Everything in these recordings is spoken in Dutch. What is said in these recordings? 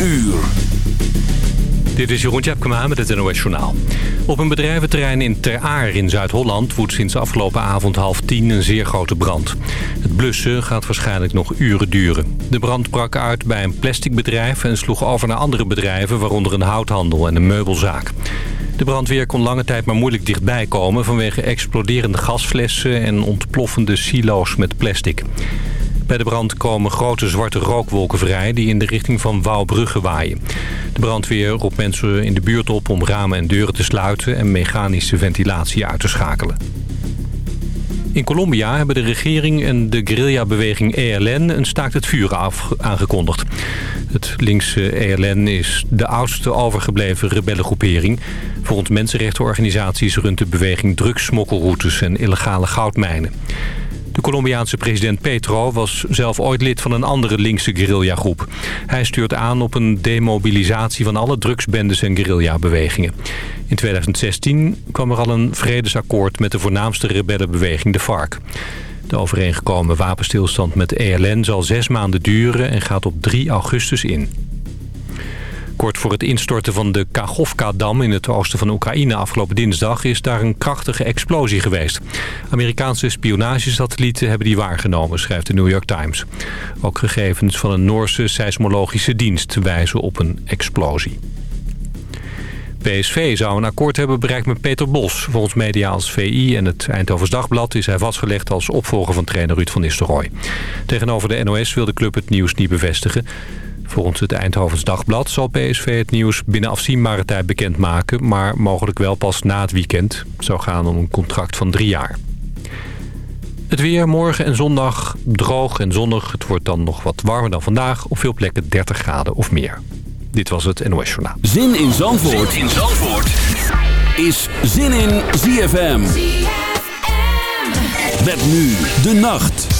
uur. Dit is Jeroen Tjepkema met het NOS Journaal. Op een bedrijventerrein in Ter Aar in Zuid-Holland... woedt sinds afgelopen avond half tien een zeer grote brand. Het blussen gaat waarschijnlijk nog uren duren. De brand brak uit bij een plasticbedrijf... en sloeg over naar andere bedrijven... waaronder een houthandel en een meubelzaak. De brandweer kon lange tijd maar moeilijk dichtbij komen... vanwege exploderende gasflessen en ontploffende silo's met plastic. Bij de brand komen grote zwarte rookwolken vrij... die in de richting van Wouwbrugge waaien. De brandweer roept mensen in de buurt op om ramen en deuren te sluiten... en mechanische ventilatie uit te schakelen. In Colombia hebben de regering en de guerrillabeweging ELN een staakt het vuur aangekondigd. Het linkse ELN is de oudste overgebleven rebellengroepering. Volgens mensenrechtenorganisaties runt de beweging drugssmokkelroutes en illegale goudmijnen. De Colombiaanse president Petro was zelf ooit lid van een andere linkse guerrillagroep. Hij stuurt aan op een demobilisatie van alle drugsbendes en guerrillabewegingen. In 2016 kwam er al een vredesakkoord met de voornaamste rebellenbeweging, de FARC. De overeengekomen wapenstilstand met de ELN zal zes maanden duren en gaat op 3 augustus in. Kort voor het instorten van de Kachovka-dam in het oosten van Oekraïne afgelopen dinsdag is daar een krachtige explosie geweest. Amerikaanse spionagesatellieten hebben die waargenomen, schrijft de New York Times. Ook gegevens van een Noorse seismologische dienst wijzen op een explosie. PSV zou een akkoord hebben bereikt met Peter Bos. Volgens media als VI en het Eindhovens Dagblad is hij vastgelegd als opvolger van trainer Ruud van Nistelrooy. Tegenover de NOS wil de club het nieuws niet bevestigen. Volgens het Eindhovens Dagblad zal PSV het nieuws binnen afzienbare tijd bekendmaken... maar mogelijk wel pas na het weekend. Het zou gaan om een contract van drie jaar. Het weer morgen en zondag droog en zonnig. Het wordt dan nog wat warmer dan vandaag. Op veel plekken 30 graden of meer. Dit was het NOS Journaal. Zin in Zandvoort, zin in Zandvoort. is Zin in ZFM. ZFM. Met nu de nacht.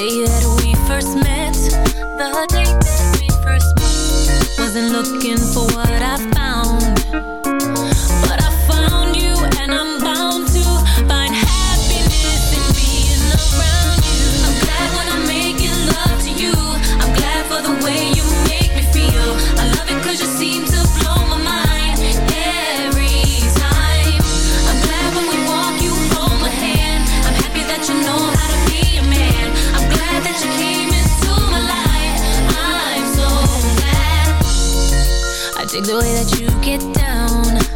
day that we first met. The day that we first met. Wasn't looking for what I found. Like the way that you get down.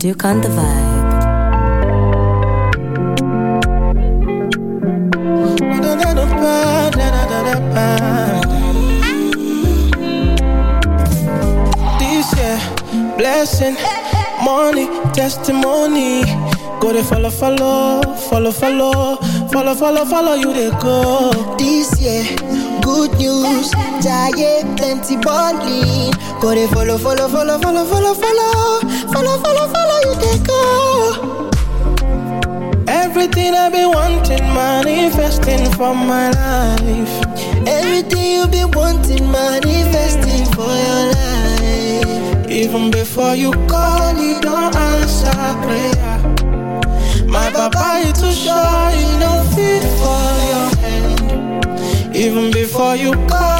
Duke on the vibe. This year, blessing, money, testimony. Go to follow, follow, follow, follow, follow, follow, follow you they go. This year, plenty balling. Go to follow, follow, follow, follow, follow, follow, follow, follow, follow you they go. Everything I've been wanting, manifesting for my life. Everything you've been wanting, manifesting for your life. Even before you call, you don't answer prayer. My papa is too shy, he don't fit for your hand. Even before you call, you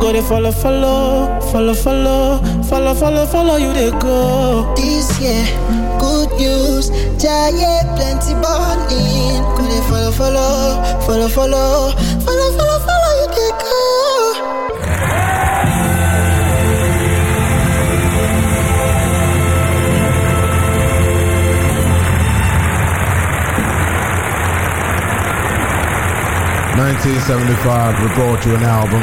Go they follow, follow, follow, follow, follow, follow, follow you they go. This year, good news, giant plenty balling. Go they follow, follow, follow, follow, follow, follow, follow you they go. Nineteen seventy-five, we brought you an album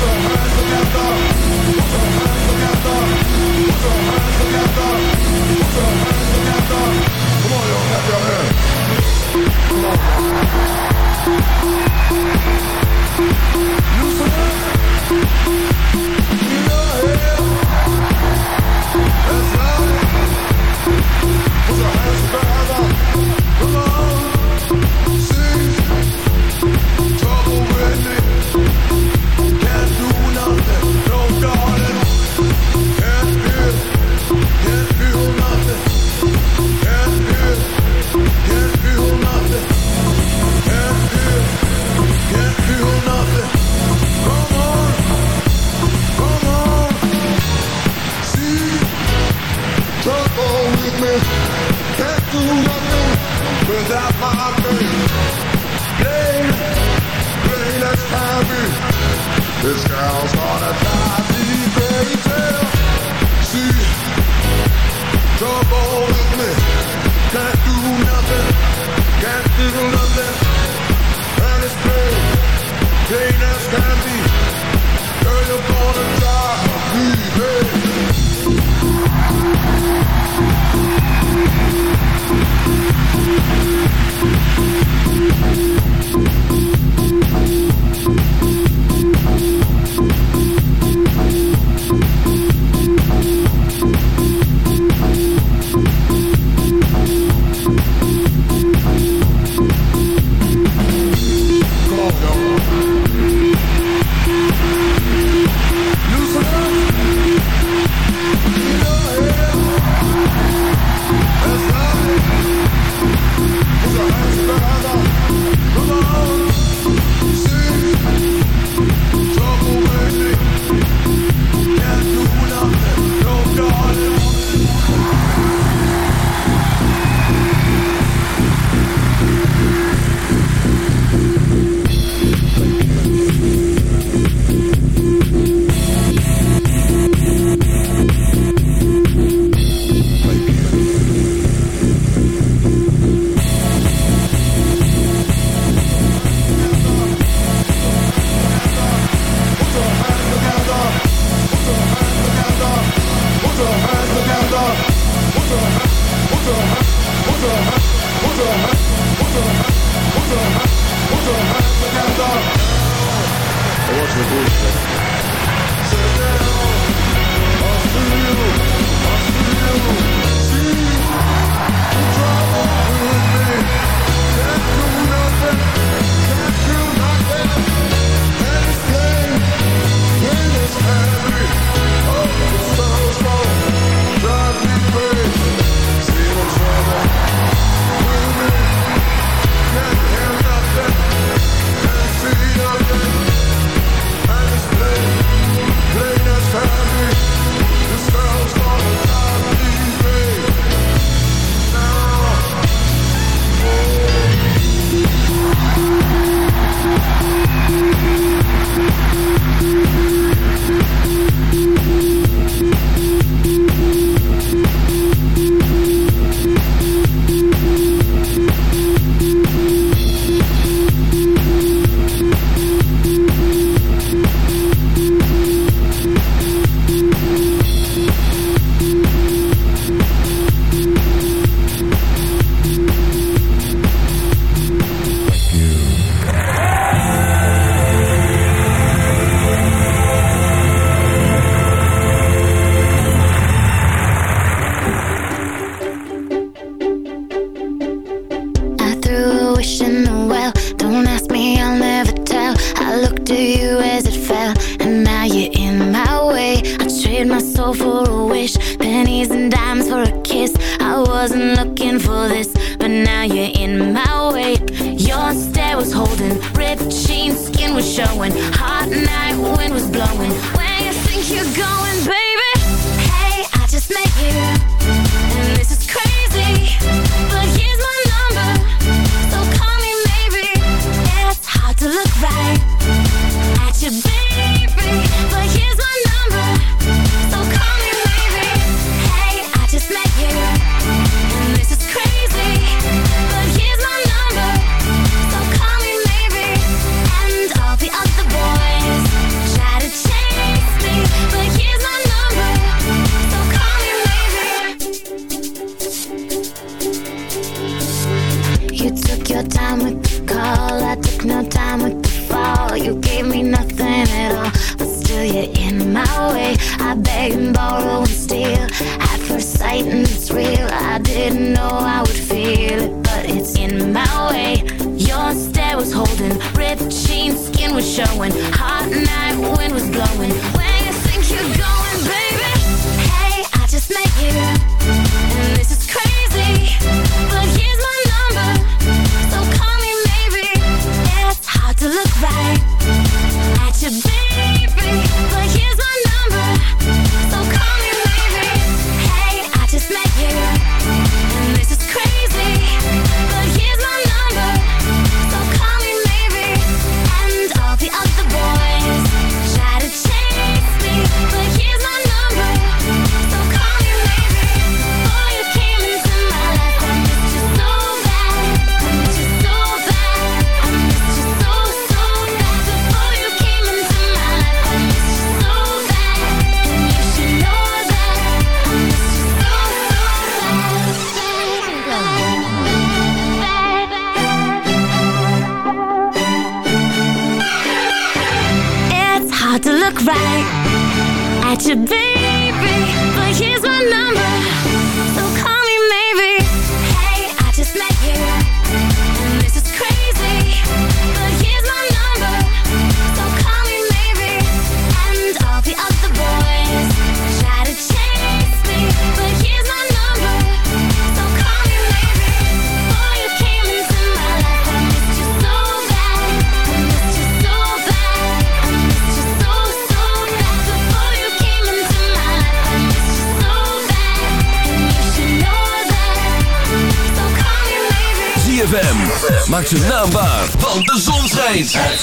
never.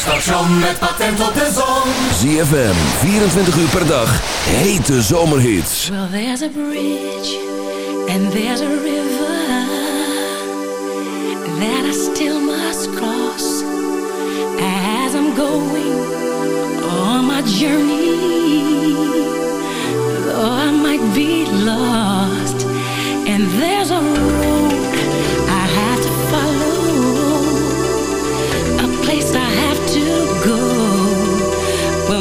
station met patent op de 24 uur per dag, hete zomerhits. Well, there's a bridge and there's a river that I still must cross as I'm going on my journey. Though I might be lost and there's a